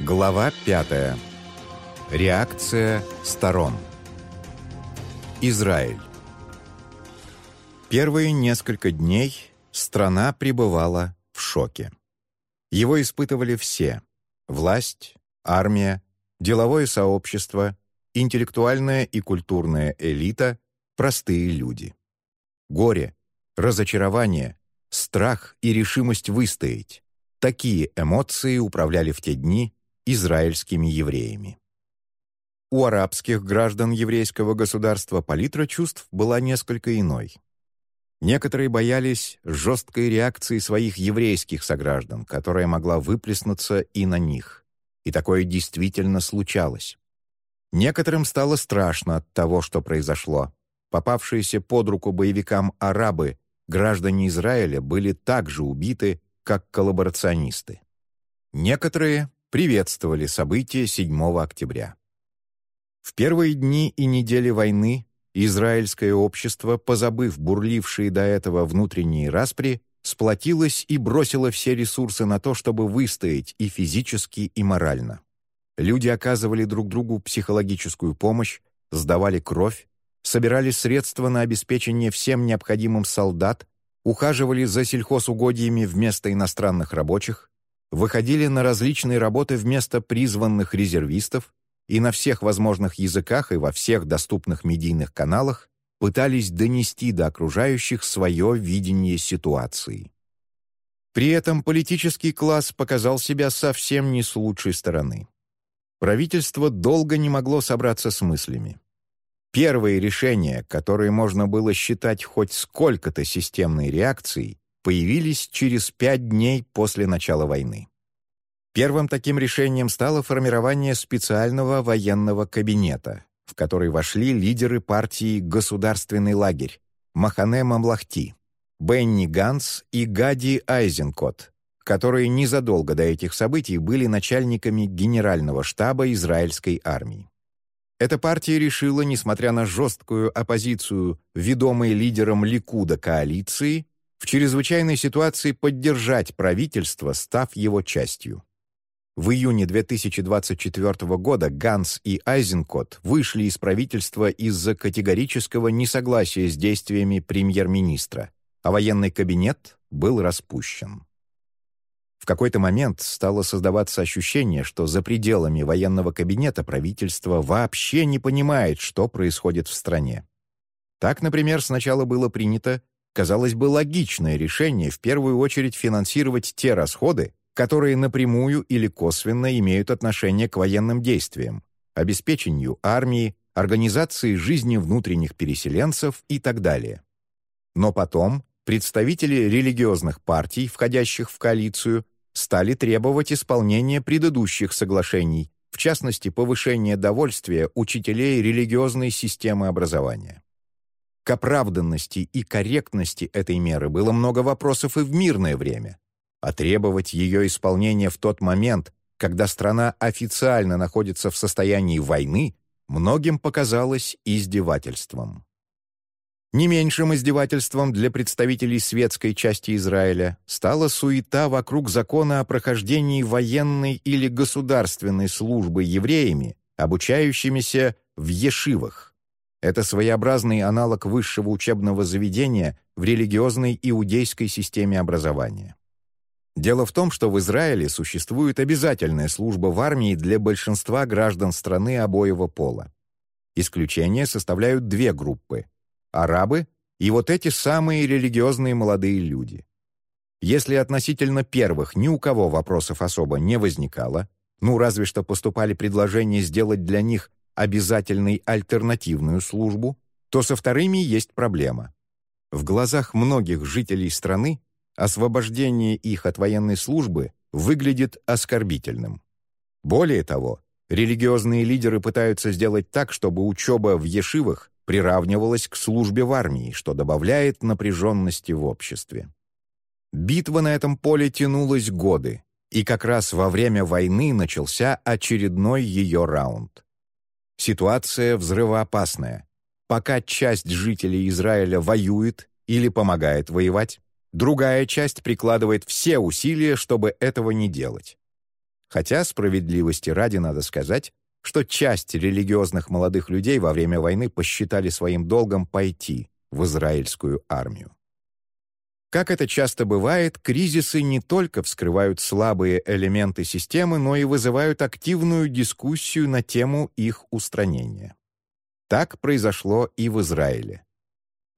Глава 5. Реакция сторон. Израиль. Первые несколько дней страна пребывала в шоке. Его испытывали все – власть, армия, деловое сообщество, интеллектуальная и культурная элита, простые люди. Горе, разочарование, страх и решимость выстоять – такие эмоции управляли в те дни израильскими евреями. У арабских граждан еврейского государства палитра чувств была несколько иной. Некоторые боялись жесткой реакции своих еврейских сограждан, которая могла выплеснуться и на них. И такое действительно случалось. Некоторым стало страшно от того, что произошло. Попавшиеся под руку боевикам арабы, граждане Израиля, были также убиты, как коллаборационисты. Некоторые приветствовали события 7 октября. В первые дни и недели войны израильское общество, позабыв бурлившие до этого внутренние распри, сплотилось и бросило все ресурсы на то, чтобы выстоять и физически, и морально. Люди оказывали друг другу психологическую помощь, сдавали кровь, собирали средства на обеспечение всем необходимым солдат, ухаживали за сельхозугодьями вместо иностранных рабочих, выходили на различные работы вместо призванных резервистов и на всех возможных языках и во всех доступных медийных каналах пытались донести до окружающих свое видение ситуации. При этом политический класс показал себя совсем не с лучшей стороны. Правительство долго не могло собраться с мыслями. Первые решения, которые можно было считать хоть сколько-то системной реакцией, появились через пять дней после начала войны. Первым таким решением стало формирование специального военного кабинета, в который вошли лидеры партии «Государственный лагерь» Махане Мамлахти, Бенни Ганс и Гади Айзенкот, которые незадолго до этих событий были начальниками генерального штаба израильской армии. Эта партия решила, несмотря на жесткую оппозицию, ведомой лидером Ликуда коалиции, в чрезвычайной ситуации поддержать правительство, став его частью. В июне 2024 года Ганс и Айзенкот вышли из правительства из-за категорического несогласия с действиями премьер-министра, а военный кабинет был распущен. В какой-то момент стало создаваться ощущение, что за пределами военного кабинета правительство вообще не понимает, что происходит в стране. Так, например, сначала было принято казалось бы, логичное решение в первую очередь финансировать те расходы, которые напрямую или косвенно имеют отношение к военным действиям, обеспечению армии, организации жизни внутренних переселенцев и так далее. Но потом представители религиозных партий, входящих в коалицию, стали требовать исполнения предыдущих соглашений, в частности, повышения довольствия учителей религиозной системы образования. К оправданности и корректности этой меры было много вопросов и в мирное время, а требовать ее исполнения в тот момент, когда страна официально находится в состоянии войны, многим показалось издевательством. Не меньшим издевательством для представителей светской части Израиля стала суета вокруг закона о прохождении военной или государственной службы евреями, обучающимися в ешивах. Это своеобразный аналог высшего учебного заведения в религиозной иудейской системе образования. Дело в том, что в Израиле существует обязательная служба в армии для большинства граждан страны обоего пола. Исключение составляют две группы – арабы и вот эти самые религиозные молодые люди. Если относительно первых ни у кого вопросов особо не возникало, ну разве что поступали предложения сделать для них обязательной альтернативную службу, то со вторыми есть проблема. В глазах многих жителей страны освобождение их от военной службы выглядит оскорбительным. Более того, религиозные лидеры пытаются сделать так, чтобы учеба в ешивах приравнивалась к службе в армии, что добавляет напряженности в обществе. Битва на этом поле тянулась годы, и как раз во время войны начался очередной ее раунд. Ситуация взрывоопасная. Пока часть жителей Израиля воюет или помогает воевать, другая часть прикладывает все усилия, чтобы этого не делать. хотя справедливости ради надо сказать, что часть религиозных молодых людей во время войны посчитали своим долгом пойти в израильскую армию. Как это часто бывает, кризисы не только вскрывают слабые элементы системы, но и вызывают активную дискуссию на тему их устранения. Так произошло и в Израиле.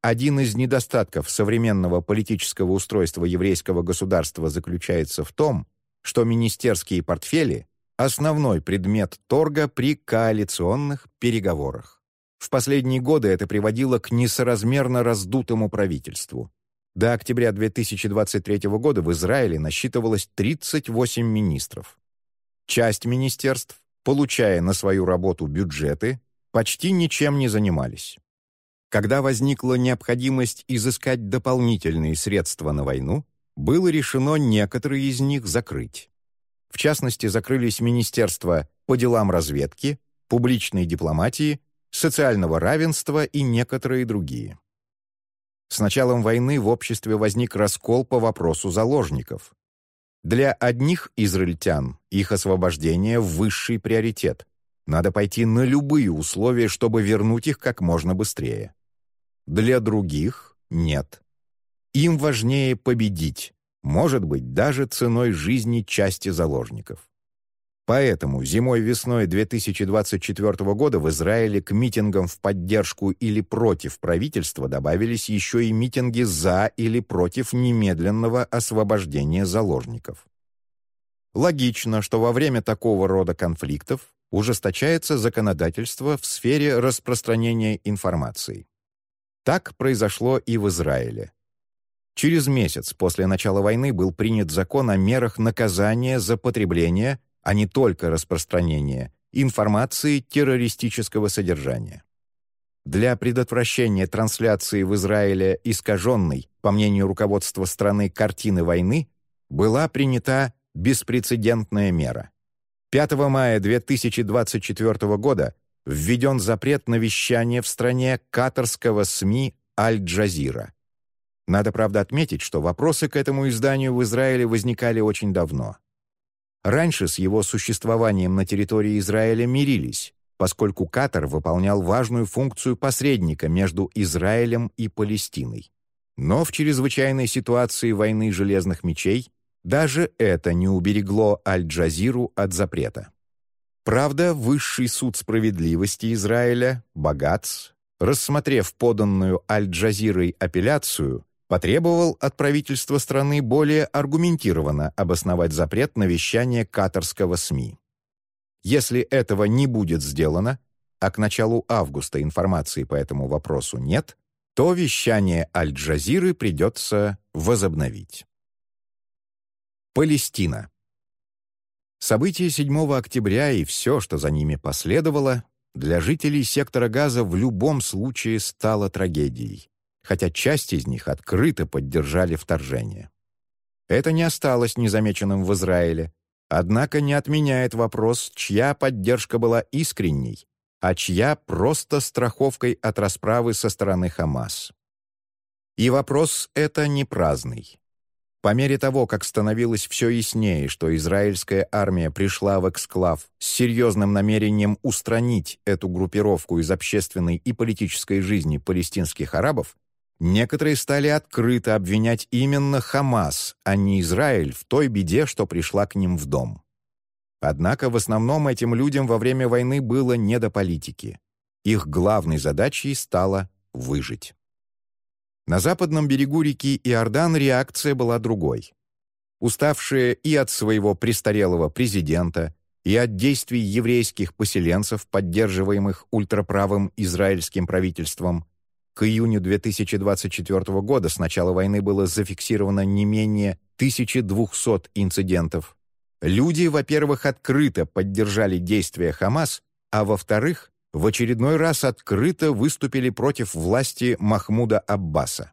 Один из недостатков современного политического устройства еврейского государства заключается в том, что министерские портфели — основной предмет торга при коалиционных переговорах. В последние годы это приводило к несоразмерно раздутому правительству. До октября 2023 года в Израиле насчитывалось 38 министров. Часть министерств, получая на свою работу бюджеты, почти ничем не занимались. Когда возникла необходимость изыскать дополнительные средства на войну, было решено некоторые из них закрыть. В частности, закрылись министерства по делам разведки, публичной дипломатии, социального равенства и некоторые другие. С началом войны в обществе возник раскол по вопросу заложников. Для одних израильтян их освобождение – высший приоритет. Надо пойти на любые условия, чтобы вернуть их как можно быстрее. Для других – нет. Им важнее победить, может быть, даже ценой жизни части заложников. Поэтому зимой-весной 2024 года в Израиле к митингам в поддержку или против правительства добавились еще и митинги за или против немедленного освобождения заложников. Логично, что во время такого рода конфликтов ужесточается законодательство в сфере распространения информации. Так произошло и в Израиле. Через месяц после начала войны был принят закон о мерах наказания за потребление – а не только распространение, информации террористического содержания. Для предотвращения трансляции в Израиле искаженной, по мнению руководства страны, картины войны была принята беспрецедентная мера. 5 мая 2024 года введен запрет на вещание в стране катарского СМИ «Аль-Джазира». Надо, правда, отметить, что вопросы к этому изданию в Израиле возникали очень давно. Раньше с его существованием на территории Израиля мирились, поскольку Катар выполнял важную функцию посредника между Израилем и Палестиной. Но в чрезвычайной ситуации войны железных мечей даже это не уберегло Аль-Джазиру от запрета. Правда, Высший суд справедливости Израиля, Багац, рассмотрев поданную Аль-Джазирой апелляцию, потребовал от правительства страны более аргументированно обосновать запрет на вещание катарского СМИ. Если этого не будет сделано, а к началу августа информации по этому вопросу нет, то вещание Аль-Джазиры придется возобновить. Палестина. События 7 октября и все, что за ними последовало, для жителей сектора Газа в любом случае стало трагедией хотя часть из них открыто поддержали вторжение. Это не осталось незамеченным в Израиле, однако не отменяет вопрос, чья поддержка была искренней, а чья просто страховкой от расправы со стороны Хамас. И вопрос это не праздный. По мере того, как становилось все яснее, что израильская армия пришла в эксклав с серьезным намерением устранить эту группировку из общественной и политической жизни палестинских арабов, Некоторые стали открыто обвинять именно Хамас, а не Израиль, в той беде, что пришла к ним в дом. Однако в основном этим людям во время войны было не до политики. Их главной задачей стало выжить. На западном берегу реки Иордан реакция была другой. Уставшие и от своего престарелого президента, и от действий еврейских поселенцев, поддерживаемых ультраправым израильским правительством, к июню 2024 года с начала войны было зафиксировано не менее 1200 инцидентов. Люди, во-первых, открыто поддержали действия Хамас, а во-вторых, в очередной раз открыто выступили против власти Махмуда Аббаса.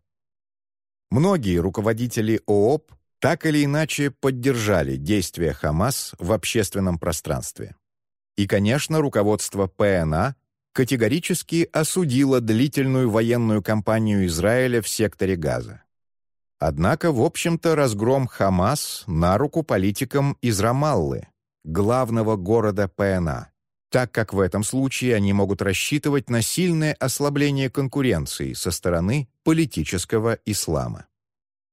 Многие руководители ООП так или иначе поддержали действия Хамас в общественном пространстве. И, конечно, руководство ПНА категорически осудила длительную военную кампанию Израиля в секторе Газа. Однако, в общем-то, разгром Хамас на руку политикам из Рамаллы, главного города ПНА, так как в этом случае они могут рассчитывать на сильное ослабление конкуренции со стороны политического ислама.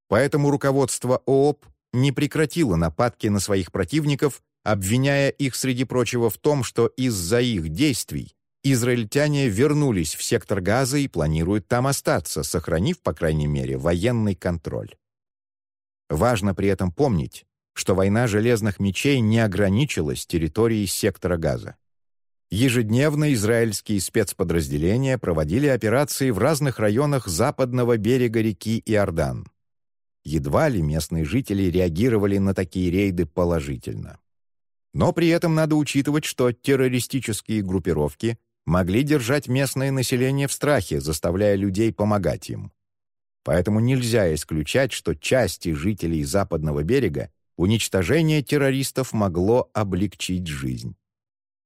Поэтому руководство ООП не прекратило нападки на своих противников, обвиняя их, среди прочего, в том, что из-за их действий израильтяне вернулись в сектор Газа и планируют там остаться, сохранив, по крайней мере, военный контроль. Важно при этом помнить, что война железных мечей не ограничилась территорией сектора Газа. Ежедневно израильские спецподразделения проводили операции в разных районах западного берега реки Иордан. Едва ли местные жители реагировали на такие рейды положительно. Но при этом надо учитывать, что террористические группировки могли держать местное население в страхе, заставляя людей помогать им. Поэтому нельзя исключать, что части жителей западного берега уничтожение террористов могло облегчить жизнь.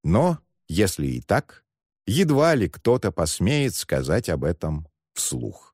Но, если и так, едва ли кто-то посмеет сказать об этом вслух.